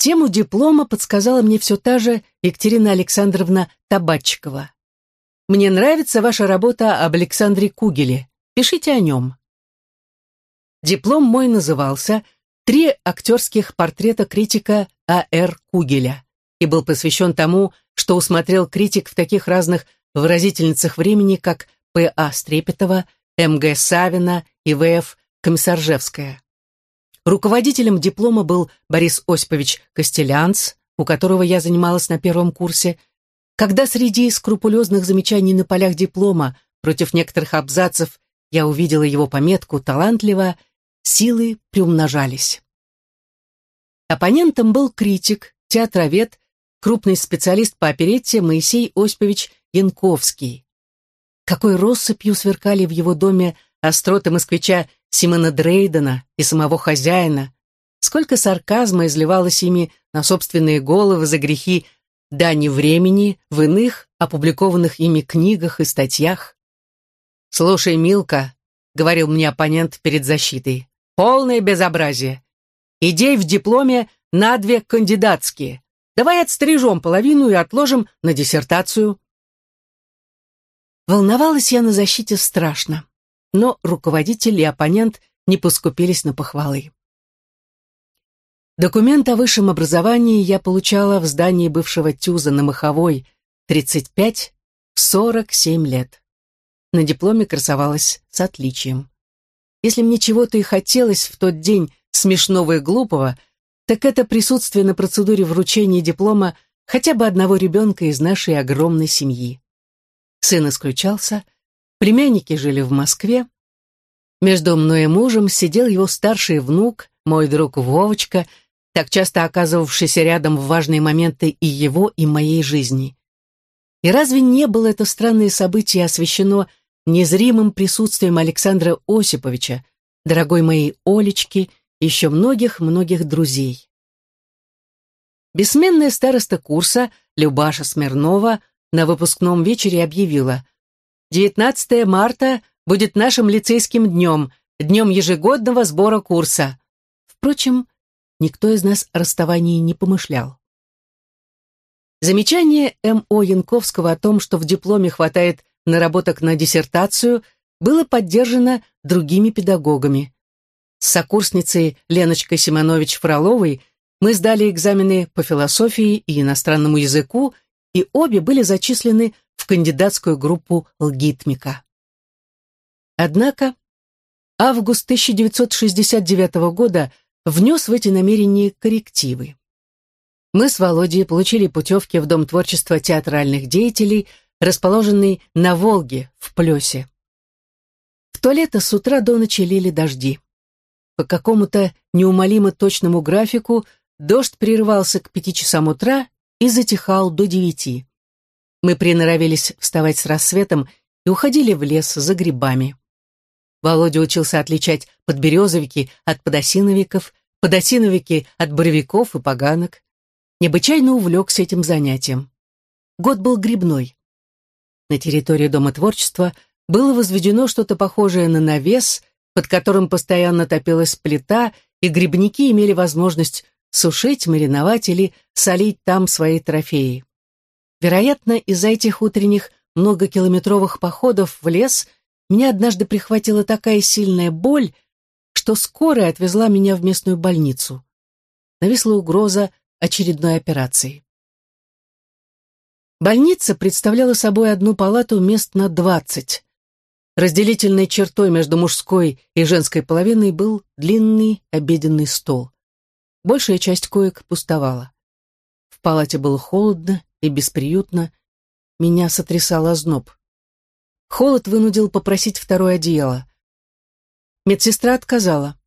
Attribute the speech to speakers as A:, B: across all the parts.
A: Тему диплома подсказала мне все та же Екатерина Александровна Табачкова. «Мне нравится ваша работа об Александре Кугеле. Пишите о нем». Диплом мой назывался «Три актерских портрета критика А.Р. Кугеля» и был посвящен тому, что усмотрел критик в таких разных выразительницах времени, как П.А. Стрепетова, М.Г. Савина и В.Ф. Комиссаржевская. Руководителем диплома был Борис Осипович Костелянц, у которого я занималась на первом курсе. Когда среди скрупулезных замечаний на полях диплома против некоторых абзацев я увидела его пометку «талантливо», силы приумножались. Оппонентом был критик, театровед, крупный специалист по оперетте Моисей Осипович Янковский. Какой россыпью сверкали в его доме остроты москвича Симона Дрейдена и самого хозяина, сколько сарказма изливалось ими на собственные головы за грехи дани времени в иных опубликованных ими книгах и статьях. «Слушай, Милка», — говорил мне оппонент перед защитой, — «полное безобразие. Идей в дипломе на две кандидатские. Давай отстрижем половину и отложим на диссертацию». Волновалась я на защите страшно но руководитель и оппонент не поскупились на похвалы. Документ о высшем образовании я получала в здании бывшего ТЮЗа на Маховой, 35, в 47 лет. На дипломе красовалась с отличием. Если мне чего-то и хотелось в тот день смешного и глупого, так это присутствие на процедуре вручения диплома хотя бы одного ребенка из нашей огромной семьи. Сын исключался — Племянники жили в Москве. Между мной и мужем сидел его старший внук, мой друг Вовочка, так часто оказывавшийся рядом в важные моменты и его, и моей жизни. И разве не было это странное событие освещено незримым присутствием Александра Осиповича, дорогой моей Олечки еще многих-многих друзей? Бессменная староста курса Любаша Смирнова на выпускном вечере объявила 19 марта будет нашим лицейским днем, днем ежегодного сбора курса. Впрочем, никто из нас о расставании не помышлял. Замечание М.О. Янковского о том, что в дипломе хватает наработок на диссертацию, было поддержано другими педагогами. С сокурсницей Леночкой Симонович-Фроловой мы сдали экзамены по философии и иностранному языку, и обе были зачислены кандидатскую группу лгитмика. Однако август 1969 года внес в эти намерения коррективы. Мы с Володей получили путевки в Дом творчества театральных деятелей, расположенный на Волге, в Плесе. В то лето с утра до ночи лили дожди. По какому-то неумолимо точному графику дождь прерывался к пяти часам утра и затихал до девяти. Мы приноровились вставать с рассветом и уходили в лес за грибами. Володя учился отличать подберезовики от подосиновиков, подосиновики от боровиков и поганок. Необычайно увлекся этим занятием. Год был грибной. На территории Дома творчества было возведено что-то похожее на навес, под которым постоянно топилась плита, и грибники имели возможность сушить, мариновать или солить там свои трофеи. Вероятно, из-за этих утренних многокилометровых походов в лес меня однажды прихватила такая сильная боль, что скорая отвезла меня в местную больницу. Нависла угроза очередной операции. Больница представляла собой одну палату мест на двадцать. Разделительной чертой между мужской и женской половиной был длинный обеденный стол. Большая часть коек пустовала. В палате было холодно и бесприютно, меня сотрясал озноб. Холод вынудил попросить второе одеяло. Медсестра отказала.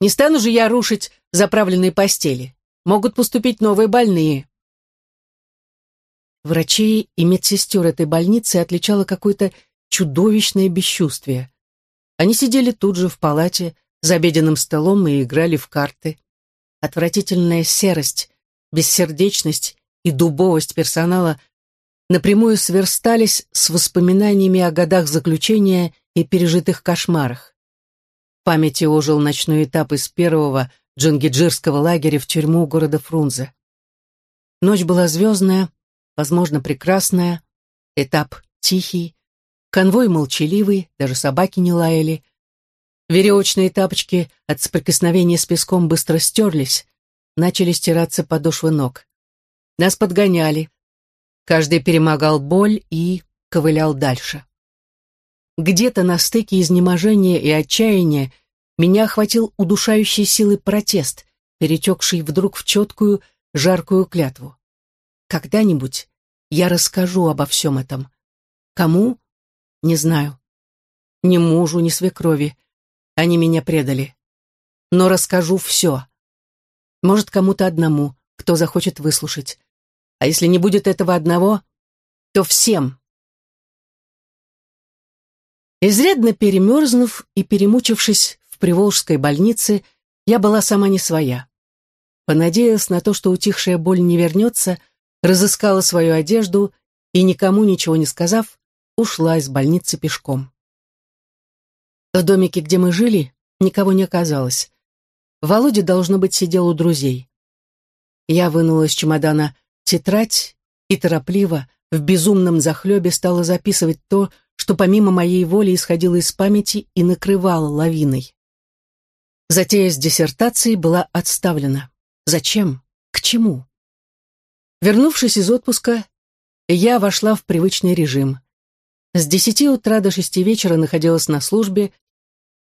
A: «Не стану же я рушить заправленные постели. Могут поступить новые больные». Врачей и медсестер этой больницы отличало какое-то чудовищное бесчувствие. Они сидели тут же в палате, за обеденным столом и играли в карты. Отвратительная серость, бессердечность и дубовость персонала напрямую сверстались с воспоминаниями о годах заключения и пережитых кошмарах. В памяти ожил ночной этап из первого джунгиджирского лагеря в тюрьму города Фрунзе. Ночь была звездная, возможно, прекрасная, этап тихий, конвой молчаливый, даже собаки не лаяли. Веревочные тапочки от соприкосновения с песком быстро стерлись, начали стираться подошвы ног. Нас подгоняли. Каждый перемогал боль и ковылял дальше. Где-то на стыке изнеможения и отчаяния меня охватил удушающей силы протест, перетекший вдруг в четкую, жаркую клятву. Когда-нибудь я расскажу обо всем этом. Кому? Не знаю. Ни мужу, ни свекрови. Они меня предали. Но расскажу все. Может, кому-то одному, кто захочет выслушать. А если не будет этого одного, то всем. Изрядно перемерзнув и перемучившись в Приволжской больнице, я была сама не своя. Понадеялась на то, что утихшая боль не вернется, разыскала свою одежду и, никому ничего не сказав, ушла из больницы пешком. В домике, где мы жили, никого не оказалось. Володя, должно быть, сидел у друзей. Я вынула из чемодана тетрадь и торопливо, в безумном захлебе стала записывать то, что помимо моей воли исходило из памяти и накрывало лавиной. Затея с диссертацией была отставлена. Зачем? К чему? Вернувшись из отпуска, я вошла в привычный режим. С десяти утра до шести вечера находилась на службе.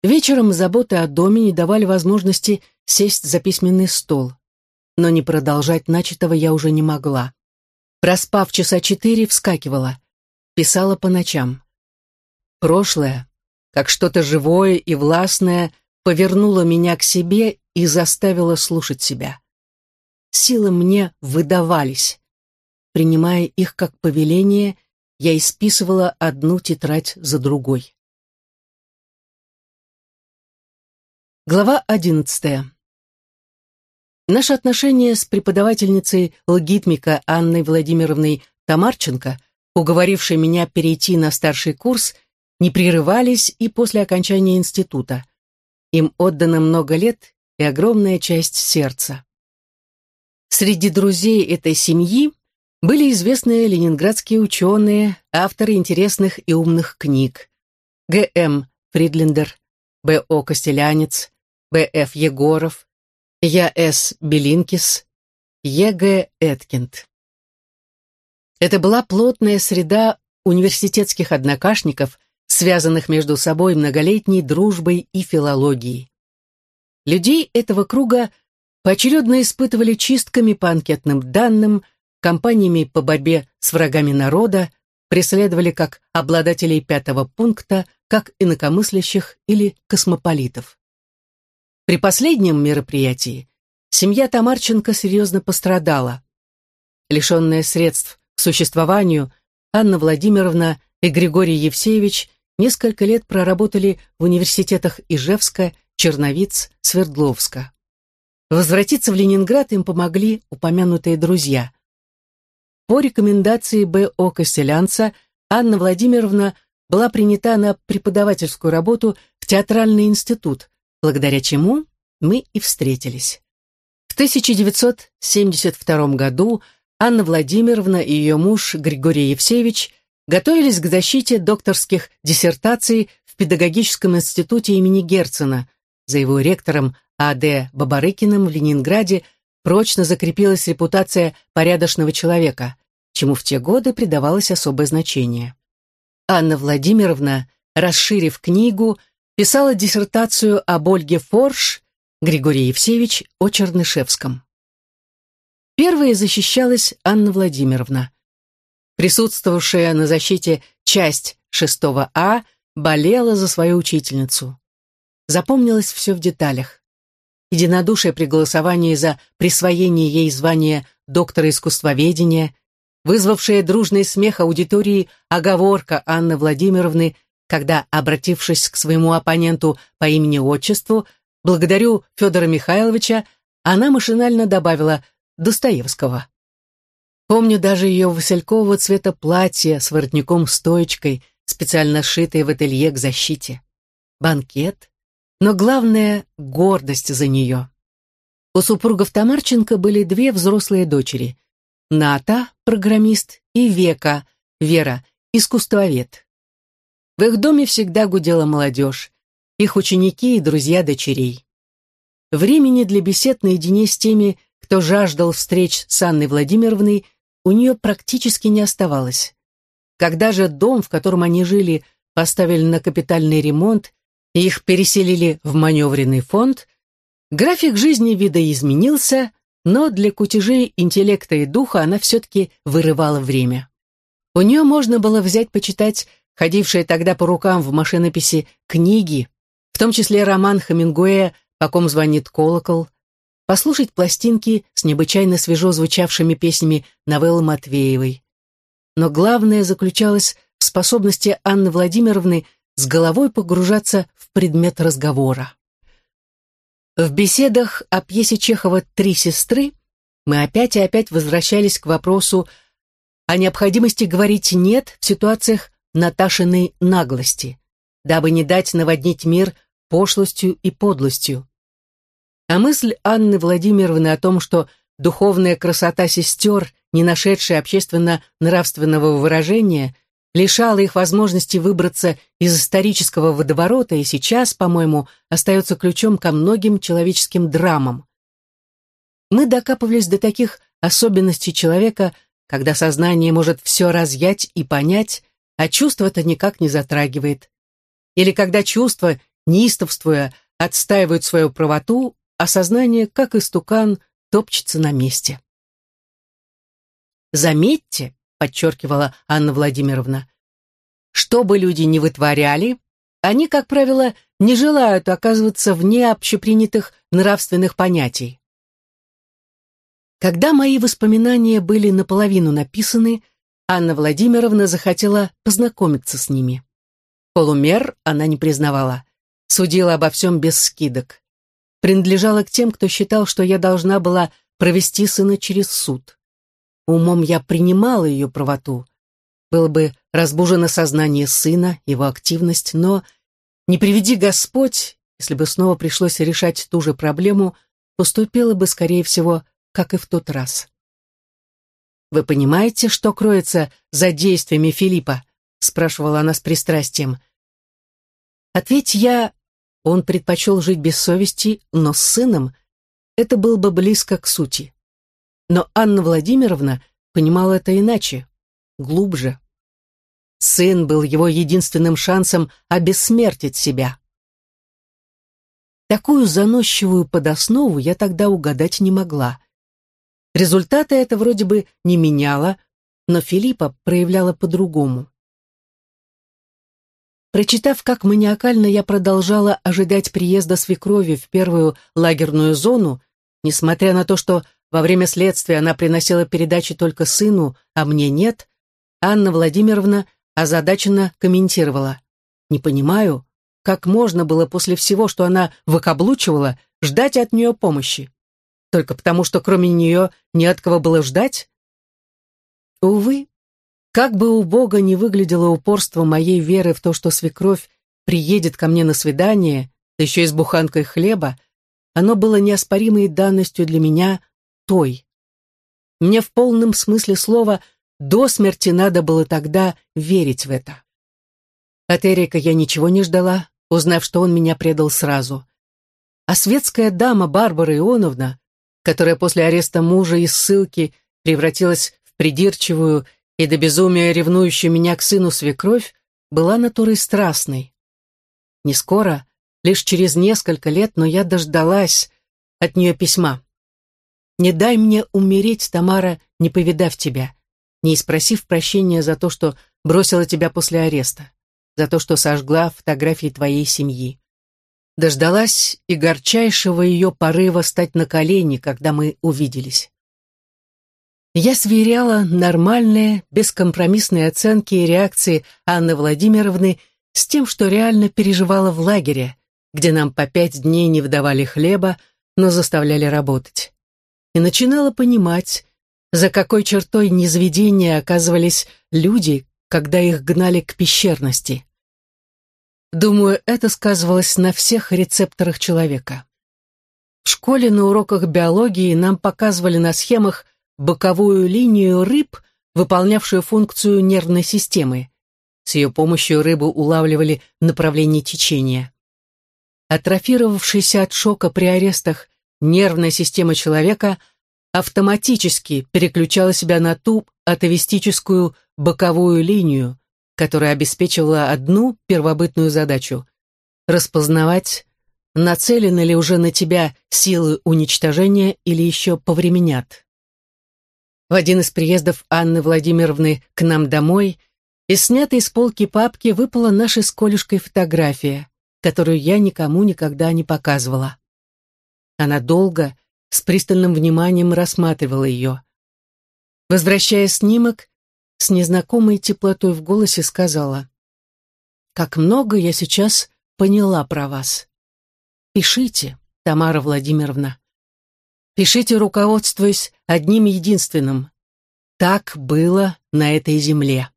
A: Вечером заботы о доме не давали возможности сесть за письменный стол. Но не продолжать начатого я уже не могла. Проспав часа четыре, вскакивала. Писала по ночам. Прошлое, как что-то живое и властное, повернуло меня к себе и заставило слушать себя силы мне выдавались. Принимая их как повеление, я исписывала одну тетрадь за другой. Глава одиннадцатая. Наши отношения с преподавательницей логитмика Анной Владимировной Тамарченко, уговорившей меня перейти на старший курс, не прерывались и после окончания института. Им отдано много лет и огромная часть сердца. Среди друзей этой семьи были известные ленинградские ученые, авторы интересных и умных книг. Г.М. Фридлендер, Б.О. Костелянец, Б.Ф. Егоров, Я.С. Белинкис, Е.Г. Эткинд. Это была плотная среда университетских однокашников, связанных между собой многолетней дружбой и филологией. Людей этого круга – поочередно испытывали чистками по анкетным данным, кампаниями по борьбе с врагами народа, преследовали как обладателей пятого пункта, как инакомыслящих или космополитов. При последнем мероприятии семья Тамарченко серьезно пострадала. Лишенная средств к существованию, Анна Владимировна и Григорий Евсеевич несколько лет проработали в университетах Ижевска, Черновиц, Свердловска. Возвратиться в Ленинград им помогли упомянутые друзья. По рекомендации Б.О. Костелянца Анна Владимировна была принята на преподавательскую работу в театральный институт, благодаря чему мы и встретились. В 1972 году Анна Владимировна и ее муж Григорий Евсеевич готовились к защите докторских диссертаций в Педагогическом институте имени Герцена, за его ректором а.Д. Бабарыкиным в Ленинграде прочно закрепилась репутация порядочного человека, чему в те годы придавалось особое значение. Анна Владимировна, расширив книгу, писала диссертацию об Ольге Форш, Григорий Евсеевич о Чернышевском. Первая защищалась Анна Владимировна. Присутствовавшая на защите часть 6 А болела за свою учительницу. Запомнилось все в деталях единодушие при голосовании за присвоение ей звания доктора искусствоведения, вызвавшая дружный смех аудитории оговорка Анны Владимировны, когда, обратившись к своему оппоненту по имени-отчеству, «Благодарю Федора Михайловича», она машинально добавила «Достоевского». Помню даже ее василькового цвета платье с воротником-стоечкой, специально сшитое в ателье к защите. Банкет, но главное — гордость за нее. У супругов Тамарченко были две взрослые дочери. Ната, программист, и Века, Вера, искусствовед. В их доме всегда гудела молодежь, их ученики и друзья дочерей. Времени для бесед наедине с теми, кто жаждал встреч с Анной Владимировной, у нее практически не оставалось. Когда же дом, в котором они жили, поставили на капитальный ремонт и их переселили в маневренный фонд, график жизни видоизменился, но для кутежей интеллекта и духа она все-таки вырывала время. У нее можно было взять почитать ходившие тогда по рукам в машинописи книги, в том числе роман Хемингуэя «По ком звонит колокол», послушать пластинки с необычайно свежо звучавшими песнями новеллы Матвеевой. Но главное заключалось в способности Анны Владимировны с головой погружаться в предмет разговора. В беседах о пьесе Чехова «Три сестры» мы опять и опять возвращались к вопросу о необходимости говорить «нет» в ситуациях Наташиной наглости, дабы не дать наводнить мир пошлостью и подлостью. А мысль Анны Владимировны о том, что духовная красота сестер, не нашедшая общественно-нравственного выражения, лишала их возможности выбраться из исторического водоворота и сейчас, по-моему, остается ключом ко многим человеческим драмам. Мы докапывались до таких особенностей человека, когда сознание может все разъять и понять, а чувство это никак не затрагивает. Или когда чувства, неистовствуя, отстаивают свою правоту, а сознание, как истукан, топчется на месте. Заметьте, подчеркивала Анна Владимировна. Что бы люди ни вытворяли, они, как правило, не желают оказываться вне общепринятых нравственных понятий. Когда мои воспоминания были наполовину написаны, Анна Владимировна захотела познакомиться с ними. Полумер она не признавала, судила обо всем без скидок. Принадлежала к тем, кто считал, что я должна была провести сына через суд. Умом я принимала ее правоту. Было бы разбужено сознание сына, его активность, но, не приведи Господь, если бы снова пришлось решать ту же проблему, поступила бы, скорее всего, как и в тот раз. «Вы понимаете, что кроется за действиями Филиппа?» спрашивала она с пристрастием. Ответь я, он предпочел жить без совести, но с сыном это было бы близко к сути. Но Анна Владимировна понимала это иначе, глубже. Сын был его единственным шансом обессмертить себя. Такую заносчивую подоснову я тогда угадать не могла. Результаты это вроде бы не меняло, но Филиппа проявляла по-другому. Прочитав, как маниакально я продолжала ожидать приезда свекрови в первую лагерную зону, несмотря на то, что во время следствия она приносила передачи только сыну, а мне нет, Анна Владимировна озадаченно комментировала. «Не понимаю, как можно было после всего, что она выкаблучивала, ждать от нее помощи? Только потому, что кроме нее не от кого было ждать?» Увы, как бы у Бога не выглядело упорство моей веры в то, что свекровь приедет ко мне на свидание, да еще и с буханкой хлеба, оно было неоспоримой данностью для меня той. Мне в полном смысле слова до смерти надо было тогда верить в это. От Эрика я ничего не ждала, узнав, что он меня предал сразу. А светская дама Барбара Ионовна, которая после ареста мужа и ссылки превратилась в придирчивую и до безумия ревнующая меня к сыну свекровь, была натурой страстной. Не скоро, Лишь через несколько лет, но я дождалась от нее письма. «Не дай мне умереть, Тамара, не повидав тебя, не спросив прощения за то, что бросила тебя после ареста, за то, что сожгла фотографии твоей семьи. Дождалась и горчайшего ее порыва стать на колени, когда мы увиделись. Я сверяла нормальные, бескомпромиссные оценки и реакции Анны Владимировны с тем, что реально переживала в лагере, где нам по пять дней не выдавали хлеба, но заставляли работать. И начинала понимать, за какой чертой низведения оказывались люди, когда их гнали к пещерности. Думаю, это сказывалось на всех рецепторах человека. В школе на уроках биологии нам показывали на схемах боковую линию рыб, выполнявшую функцию нервной системы. С ее помощью рыбы улавливали направление течения. Атрофировавшаяся от шока при арестах нервная система человека автоматически переключала себя на ту атовистическую боковую линию, которая обеспечивала одну первобытную задачу – распознавать, нацелены ли уже на тебя силы уничтожения или еще повременят. В один из приездов Анны Владимировны к нам домой из снятой с полки папки выпала наша с Колюшкой фотография, которую я никому никогда не показывала. Она долго, с пристальным вниманием рассматривала ее. Возвращая снимок, с незнакомой теплотой в голосе сказала, «Как много я сейчас поняла про вас. Пишите, Тамара Владимировна. Пишите, руководствуясь одним единственным. Так было на этой земле».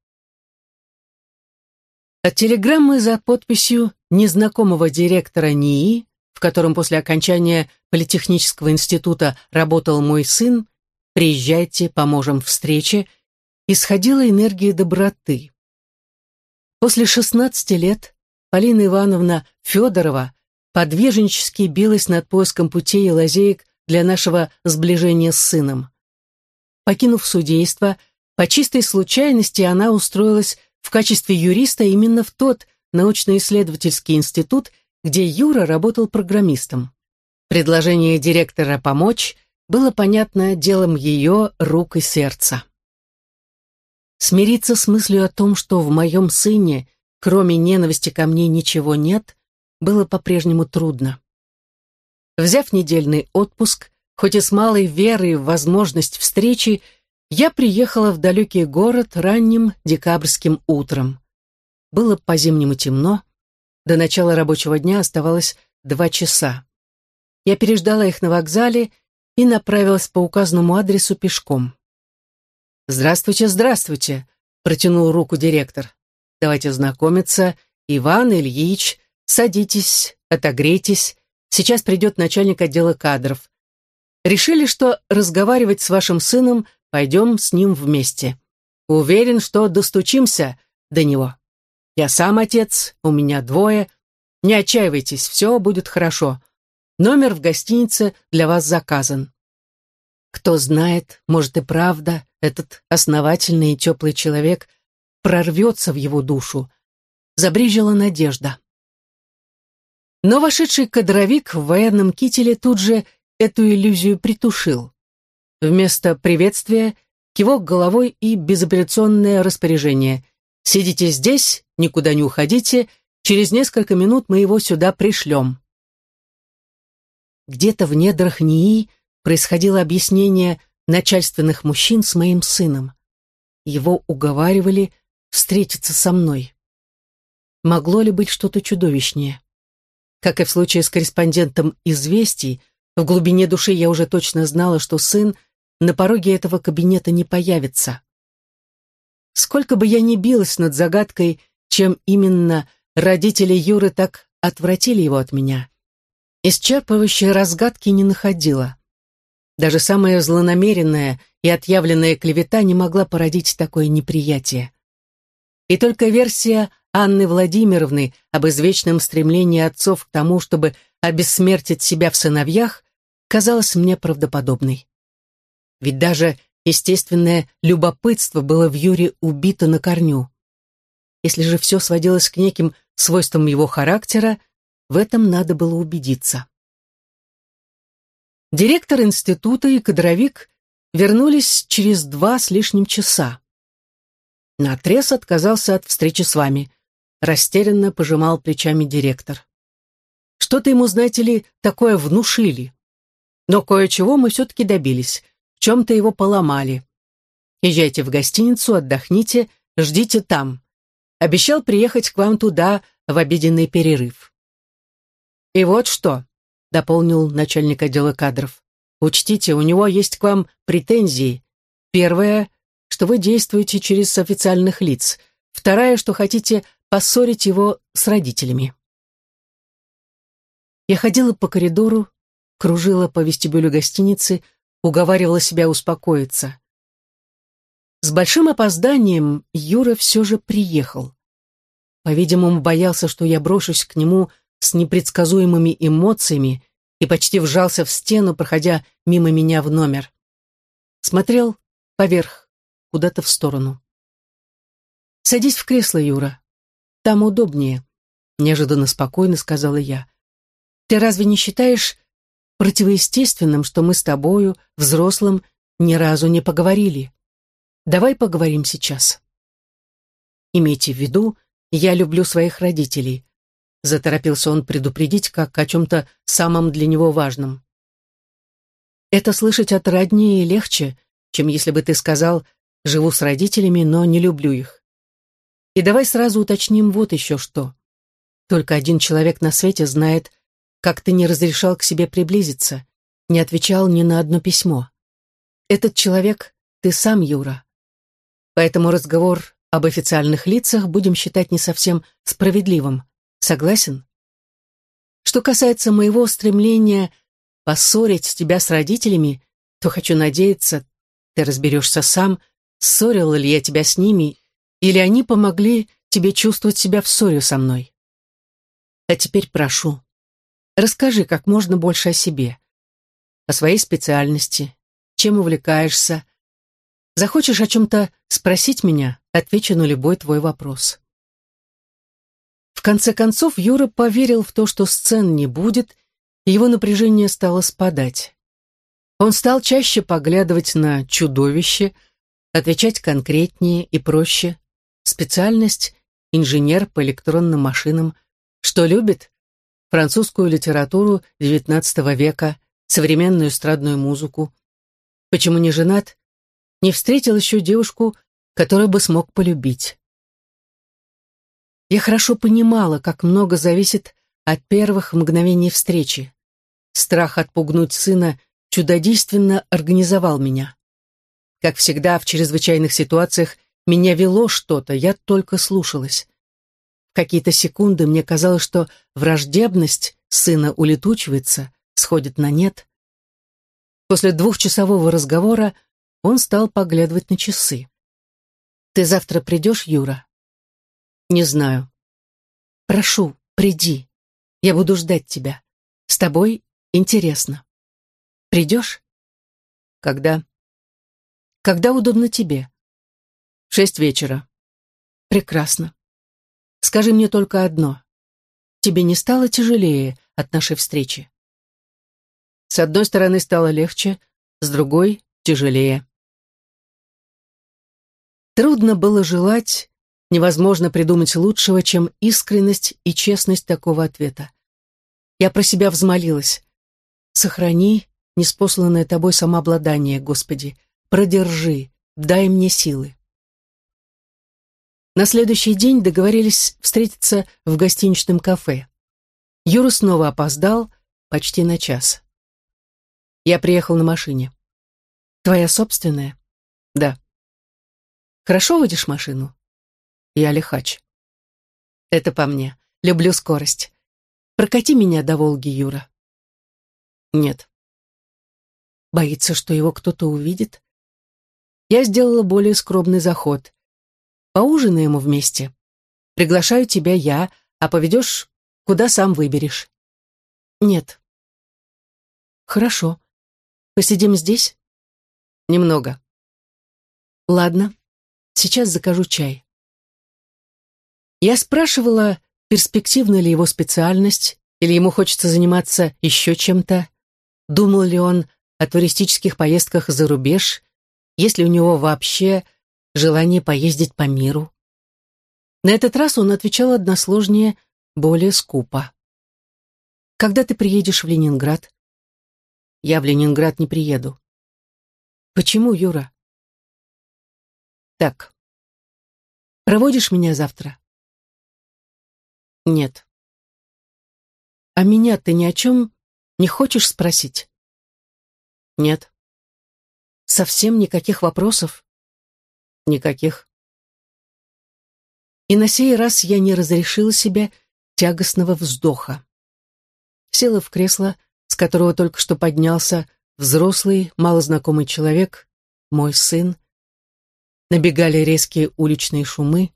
A: От телеграммы за подписью незнакомого директора НИИ, в котором после окончания Политехнического института работал мой сын, «Приезжайте, поможем встрече», исходила энергия доброты. После 16 лет Полина Ивановна Федорова подвижнически билась над поиском путей и лазеек для нашего сближения с сыном. Покинув судейство, по чистой случайности она устроилась в качестве юриста именно в тот научно-исследовательский институт, где Юра работал программистом. Предложение директора помочь было понятно делом ее рук и сердца. Смириться с мыслью о том, что в моем сыне, кроме ненависти ко мне, ничего нет, было по-прежнему трудно. Взяв недельный отпуск, хоть и с малой верой в возможность встречи, я приехала в далекий город ранним декабрьским утром. Было по-зимнему темно, до начала рабочего дня оставалось два часа. Я переждала их на вокзале и направилась по указанному адресу пешком. «Здравствуйте, здравствуйте!» — протянул руку директор. «Давайте знакомиться. Иван Ильич, садитесь, отогрейтесь. Сейчас придет начальник отдела кадров. Решили, что разговаривать с вашим сыном пойдем с ним вместе. Уверен, что достучимся до него. Я сам отец, у меня двое. Не отчаивайтесь, все будет хорошо. Номер в гостинице для вас заказан. Кто знает, может и правда, этот основательный и теплый человек прорвется в его душу. Забрежила надежда. Но вошедший кадровик в военном кителе тут же эту иллюзию притушил. Вместо приветствия кивок головой и безапелляционное распоряжение. «Сидите здесь, никуда не уходите, через несколько минут мы его сюда пришлем». Где-то в недрах НИИ происходило объяснение начальственных мужчин с моим сыном. Его уговаривали встретиться со мной. Могло ли быть что-то чудовищнее? Как и в случае с корреспондентом «Известий», в глубине души я уже точно знала, что сын на пороге этого кабинета не появится. Сколько бы я ни билась над загадкой, чем именно родители Юры так отвратили его от меня, исчерпывающей разгадки не находила. Даже самая злонамеренная и отъявленная клевета не могла породить такое неприятие. И только версия Анны Владимировны об извечном стремлении отцов к тому, чтобы обессмертить себя в сыновьях, казалась мне правдоподобной. Ведь даже естественное любопытство было в Юре убито на корню. Если же все сводилось к неким свойствам его характера, в этом надо было убедиться. Директор института и кадровик вернулись через два с лишним часа. Наотрез отказался от встречи с вами. Растерянно пожимал плечами директор. Что-то ему, знаете ли, такое внушили. Но кое-чего мы все-таки добились. В чем-то его поломали. Езжайте в гостиницу, отдохните, ждите там. Обещал приехать к вам туда в обеденный перерыв. И вот что, — дополнил начальник отдела кадров. «Учтите, у него есть к вам претензии. Первое, что вы действуете через официальных лиц. Вторая, что хотите поссорить его с родителями». Я ходила по коридору, кружила по вестибюлю гостиницы, уговаривала себя успокоиться. С большим опозданием Юра все же приехал. По-видимому, боялся, что я брошусь к нему с непредсказуемыми эмоциями и почти вжался в стену, проходя мимо меня в номер. Смотрел поверх, куда-то в сторону. «Садись в кресло, Юра. Там удобнее», — неожиданно спокойно сказала я. «Ты разве не считаешь противоестественным, что мы с тобою, взрослым, ни разу не поговорили? Давай поговорим сейчас». Имейте в виду, я люблю своих родителей. Заторопился он предупредить, как о чем-то самом для него важном. Это слышать от роднее легче, чем если бы ты сказал «живу с родителями, но не люблю их». И давай сразу уточним вот еще что. Только один человек на свете знает, как ты не разрешал к себе приблизиться, не отвечал ни на одно письмо. Этот человек — ты сам, Юра. Поэтому разговор об официальных лицах будем считать не совсем справедливым. Согласен? Что касается моего стремления поссорить тебя с родителями, то хочу надеяться, ты разберешься сам, ссорила ли я тебя с ними, или они помогли тебе чувствовать себя в ссоре со мной. А теперь прошу, расскажи как можно больше о себе, о своей специальности, чем увлекаешься. Захочешь о чем-то спросить меня, отвечу на любой твой вопрос. В конце концов, Юра поверил в то, что сцен не будет, и его напряжение стало спадать. Он стал чаще поглядывать на чудовище, отвечать конкретнее и проще. Специальность — инженер по электронным машинам. Что любит? Французскую литературу XIX века, современную эстрадную музыку. Почему не женат? Не встретил еще девушку, которую бы смог полюбить. Я хорошо понимала, как много зависит от первых мгновений встречи. Страх отпугнуть сына чудодейственно организовал меня. Как всегда, в чрезвычайных ситуациях меня вело что-то, я только слушалась. В какие-то секунды мне казалось, что враждебность сына улетучивается, сходит на нет. После двухчасового разговора он стал поглядывать на часы. «Ты завтра придешь, Юра?» «Не знаю». «Прошу, приди. Я буду ждать тебя. С тобой интересно. Придешь?» «Когда?» «Когда удобно тебе?» «В шесть вечера». «Прекрасно. Скажи мне только одно. Тебе не стало тяжелее от нашей встречи?» С одной стороны стало легче, с другой — тяжелее. Трудно было желать, Невозможно придумать лучшего, чем искренность и честность такого ответа. Я про себя взмолилась. Сохрани неспосланное тобой самообладание, Господи. Продержи, дай мне силы. На следующий день договорились встретиться в гостиничном кафе. Юра снова опоздал почти на час. Я приехал на машине. Твоя собственная? Да. Хорошо водишь машину? Я лихач. Это по мне. Люблю скорость. Прокати меня до Волги, Юра. Нет. Боится, что его кто-то увидит? Я сделала более скромный заход. Поужинаем вместе. Приглашаю тебя я, а поведешь, куда сам выберешь. Нет. Хорошо. Посидим здесь? Немного. Ладно. Сейчас закажу чай. Я спрашивала, перспективна ли его специальность, или ему хочется заниматься еще чем-то, думал ли он о туристических поездках за рубеж, есть ли у него вообще желание поездить по миру. На этот раз он отвечал односложнее, более скупо. «Когда ты приедешь в Ленинград?» «Я в Ленинград не приеду». «Почему, Юра?» «Так. Проводишь меня завтра?» Нет. А меня ты ни о чем не хочешь спросить? Нет. Совсем никаких вопросов? Никаких. И на сей раз я не разрешила себе тягостного вздоха. Села в кресло, которого только что поднялся взрослый, малознакомый человек, мой сын. Набегали резкие уличные шумы.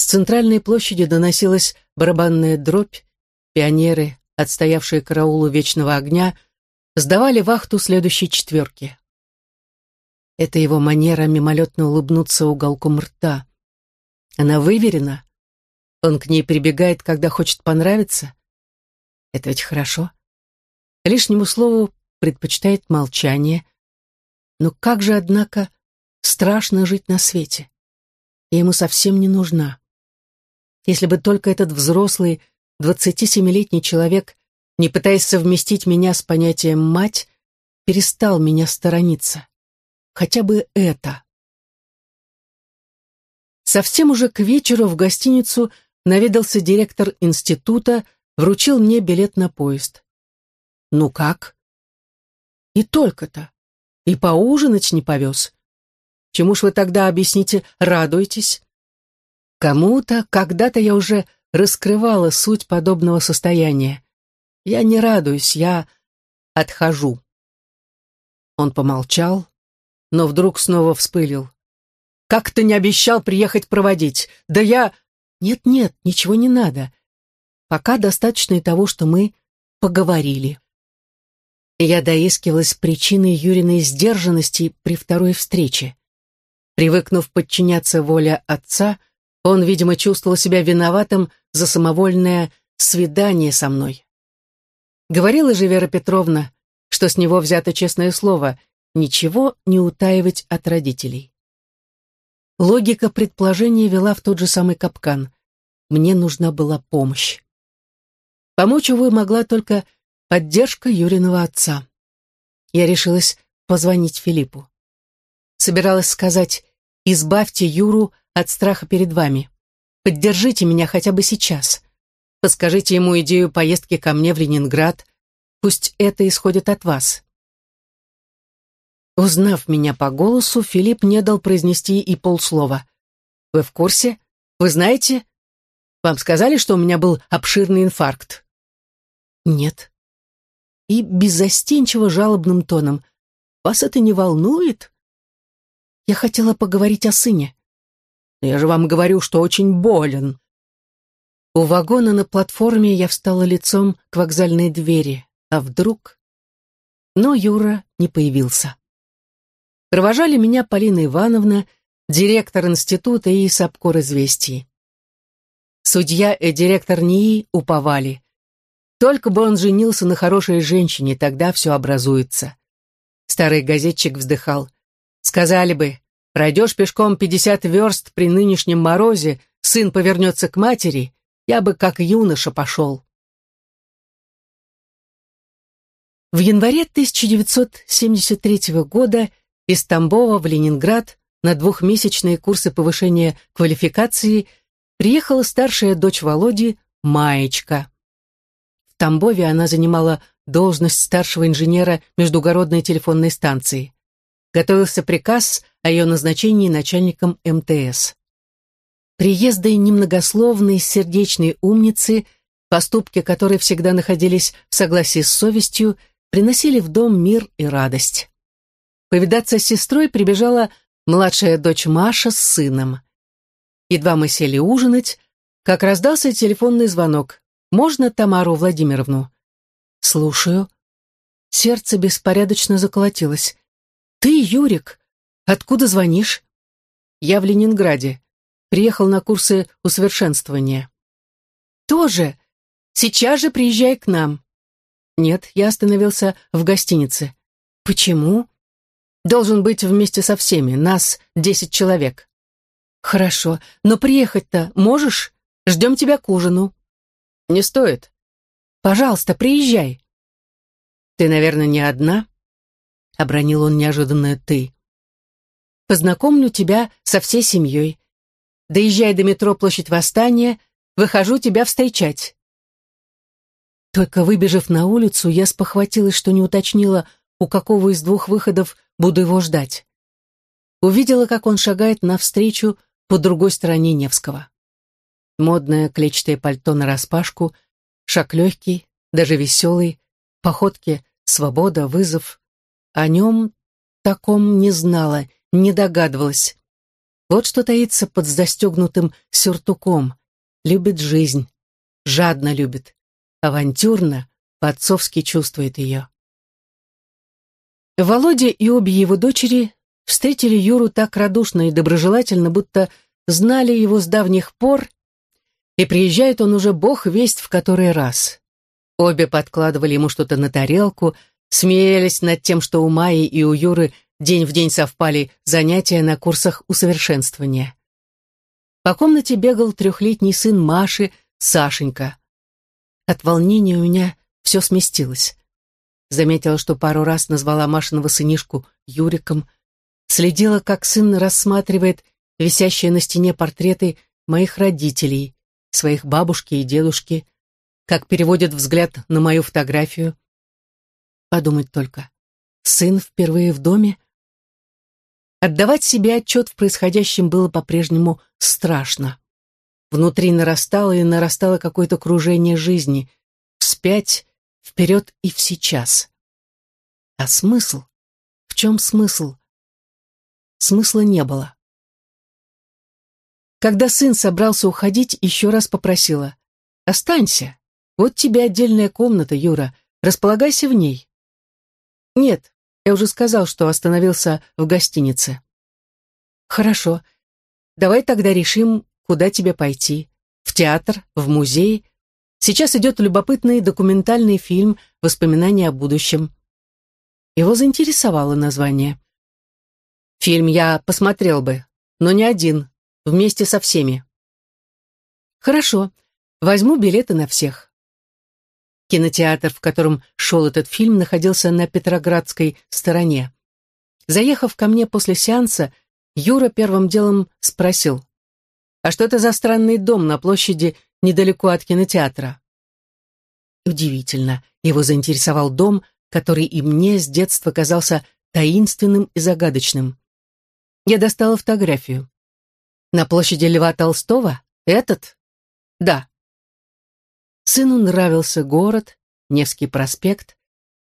A: С центральной площади доносилась барабанная дробь, пионеры, отстоявшие караулу вечного огня, сдавали вахту следующей четверки. Это его манера мимолетно улыбнуться уголком рта. Она выверена. Он к ней прибегает, когда хочет понравиться. Это ведь хорошо. Лишнему слову предпочитает молчание. Но как же, однако, страшно жить на свете. Я ему совсем не нужна. Если бы только этот взрослый, 27-летний человек, не пытаясь совместить меня с понятием «мать», перестал меня сторониться. Хотя бы это. Совсем уже к вечеру в гостиницу наведался директор института, вручил мне билет на поезд. Ну как? И только-то. И поужинать не повез. Чему ж вы тогда, объясните, радуетесь? Кому-то когда-то я уже раскрывала суть подобного состояния. Я не радуюсь, я отхожу. Он помолчал, но вдруг снова вспылил. «Как ты не обещал приехать проводить? Да я...» «Нет-нет, ничего не надо. Пока достаточно и того, что мы поговорили». Я доискивалась причиной Юриной сдержанности при второй встрече. Привыкнув подчиняться воле отца, он, видимо, чувствовал себя виноватым за самовольное свидание со мной. Говорила же Вера Петровна, что с него взято честное слово ничего не утаивать от родителей. Логика предположения вела в тот же самый капкан. Мне нужна была помощь. Помочь, увы, могла только поддержка Юриного отца. Я решилась позвонить Филиппу. Собиралась сказать «Избавьте Юру от страха перед вами. Поддержите меня хотя бы сейчас. Подскажите ему идею поездки ко мне в Ленинград. Пусть это исходит от вас». Узнав меня по голосу, Филипп не дал произнести и полслова. «Вы в курсе? Вы знаете? Вам сказали, что у меня был обширный инфаркт?» «Нет». И беззастенчиво жалобным тоном. «Вас это не волнует?» «Я хотела поговорить о сыне». «Я же вам говорю, что очень болен». У вагона на платформе я встала лицом к вокзальной двери. А вдруг... Но Юра не появился. Провожали меня Полина Ивановна, директор института и Сапкор известий. Судья и директор НИИ уповали. Только бы он женился на хорошей женщине, тогда все образуется. Старый газетчик вздыхал. Сказали бы, пройдешь пешком пятьдесят верст при нынешнем морозе, сын повернется к матери, я бы как юноша пошел. В январе 1973 года из Тамбова в Ленинград на двухмесячные курсы повышения квалификации приехала старшая дочь Володи, Маечка. В Тамбове она занимала должность старшего инженера междугородной телефонной станции. Готовился приказ о ее назначении начальником МТС. Приезды немногословной, сердечной умницы, поступки которой всегда находились в согласии с совестью, приносили в дом мир и радость. Повидаться с сестрой прибежала младшая дочь Маша с сыном. Едва мы сели ужинать, как раздался телефонный звонок. «Можно Тамару Владимировну?» «Слушаю». Сердце беспорядочно заколотилось. «Ты, Юрик? Откуда звонишь?» «Я в Ленинграде. Приехал на курсы усовершенствования». «Тоже? Сейчас же приезжай к нам». «Нет, я остановился в гостинице». «Почему?» Должен быть вместе со всеми, нас десять человек. Хорошо, но приехать-то можешь? Ждем тебя к ужину. Не стоит. Пожалуйста, приезжай. Ты, наверное, не одна? Обронил он неожиданное «ты». Познакомлю тебя со всей семьей. Доезжай до метро Площадь Восстания, выхожу тебя встречать. Только выбежав на улицу, я спохватилась, что не уточнила, у какого из двух выходов буду его ждать. Увидела, как он шагает навстречу по другой стороне Невского. Модное клетчатое пальто нараспашку, шаг легкий, даже веселый, походке свобода, вызов. О нем таком не знала, не догадывалась. Вот что таится под застегнутым сюртуком. Любит жизнь, жадно любит, авантюрно, по-отцовски чувствует ее. Володя и обе его дочери встретили Юру так радушно и доброжелательно, будто знали его с давних пор, и приезжает он уже бог весть в который раз. Обе подкладывали ему что-то на тарелку, смеялись над тем, что у Майи и у Юры день в день совпали занятия на курсах усовершенствования. По комнате бегал трехлетний сын Маши, Сашенька. От волнения у меня все сместилось. Заметила, что пару раз назвала Машиного сынишку Юриком, следила, как сын рассматривает висящие на стене портреты моих родителей, своих бабушки и дедушки, как переводит взгляд на мою фотографию. Подумать только. Сын впервые в доме? Отдавать себе отчет в происходящем было по-прежнему страшно. Внутри нарастало и нарастало какое-то кружение жизни. Вспять вперед и в сейчас. А смысл? В чем смысл? Смысла не было. Когда сын собрался уходить, еще раз попросила. «Останься. Вот тебе отдельная комната, Юра. Располагайся в ней». «Нет, я уже сказал, что остановился в гостинице». «Хорошо. Давай тогда решим, куда тебе пойти. В театр, в музей, Сейчас идет любопытный документальный фильм «Воспоминания о будущем». Его заинтересовало название. Фильм я посмотрел бы, но не один, вместе со всеми. Хорошо, возьму билеты на всех. Кинотеатр, в котором шел этот фильм, находился на Петроградской стороне. Заехав ко мне после сеанса, Юра первым делом спросил, «А что это за странный дом на площади недалеко от кинотеатра. Удивительно, его заинтересовал дом, который и мне с детства казался таинственным и загадочным. Я достала фотографию. На площади Льва Толстого? Этот? Да. Сыну нравился город, Невский проспект.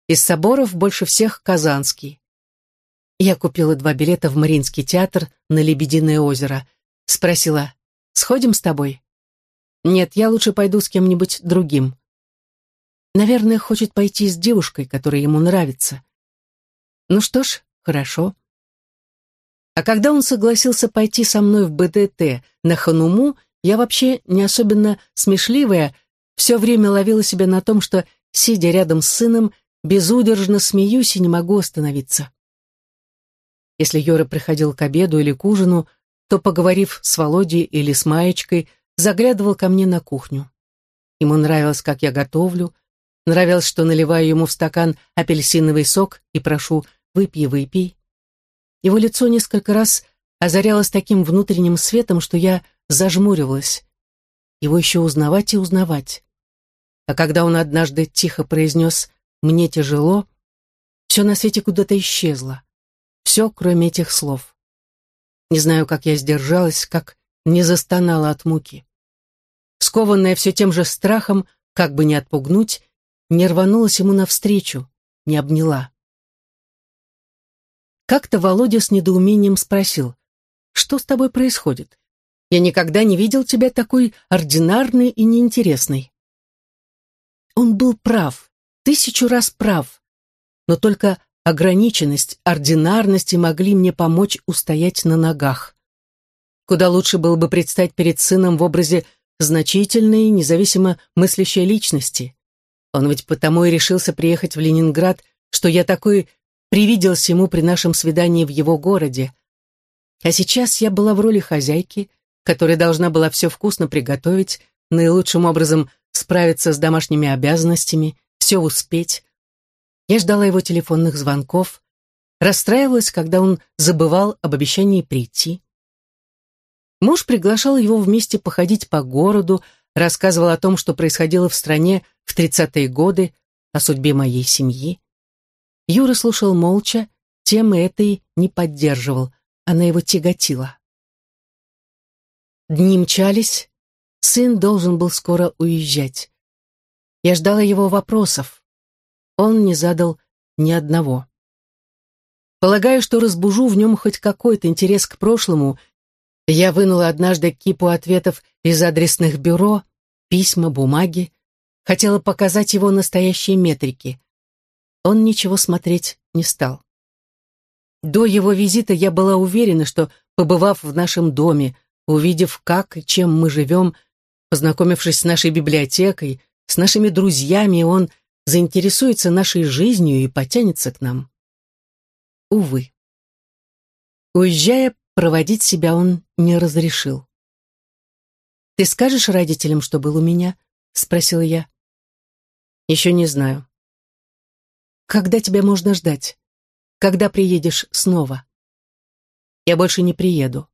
A: Из соборов больше всех Казанский. Я купила два билета в Мариинский театр на Лебединое озеро. Спросила, сходим с тобой? Нет, я лучше пойду с кем-нибудь другим. Наверное, хочет пойти с девушкой, которая ему нравится. Ну что ж, хорошо. А когда он согласился пойти со мной в БДТ на Хануму, я вообще не особенно смешливая, все время ловила себя на том, что, сидя рядом с сыном, безудержно смеюсь и не могу остановиться. Если Юра приходил к обеду или к ужину, то, поговорив с Володей или с Маечкой, заглядывал ко мне на кухню. Ему нравилось, как я готовлю, нравилось, что наливаю ему в стакан апельсиновый сок и прошу «выпей, выпей». Его лицо несколько раз озарялось таким внутренним светом, что я зажмуривалась. Его еще узнавать и узнавать. А когда он однажды тихо произнес «мне тяжело», все на свете куда-то исчезло. Все, кроме этих слов. Не знаю, как я сдержалась, как не застонала от муки. Скованная все тем же страхом, как бы не отпугнуть, не рванулась ему навстречу, не обняла. Как-то Володя с недоумением спросил, «Что с тобой происходит? Я никогда не видел тебя такой ординарной и неинтересной». Он был прав, тысячу раз прав, но только ограниченность, ординарность и могли мне помочь устоять на ногах. Куда лучше было бы предстать перед сыном в образе значительной, независимо мыслящей личности. Он ведь потому и решился приехать в Ленинград, что я такой привиделся ему при нашем свидании в его городе. А сейчас я была в роли хозяйки, которая должна была все вкусно приготовить, наилучшим образом справиться с домашними обязанностями, все успеть. Я ждала его телефонных звонков, расстраивалась, когда он забывал об обещании прийти. Муж приглашал его вместе походить по городу, рассказывал о том, что происходило в стране в 30-е годы, о судьбе моей семьи. Юра слушал молча, темы этой не поддерживал, она его тяготила. Дни мчались, сын должен был скоро уезжать. Я ждала его вопросов. он не задал ни одного. Полагаю, что разбужу в нем хоть какой-то интерес к прошлому. Я вынула однажды кипу ответов из адресных бюро, письма, бумаги. Хотела показать его настоящие метрики. Он ничего смотреть не стал. До его визита я была уверена, что, побывав в нашем доме, увидев, как и чем мы живем, познакомившись с нашей библиотекой, с нашими друзьями, он заинтересуется нашей жизнью и потянется к нам. Увы. Уезжая, проводить себя он не разрешил. «Ты скажешь родителям, что был у меня?» — спросила я. «Еще не знаю». «Когда тебя можно ждать? Когда приедешь снова?» «Я больше не приеду».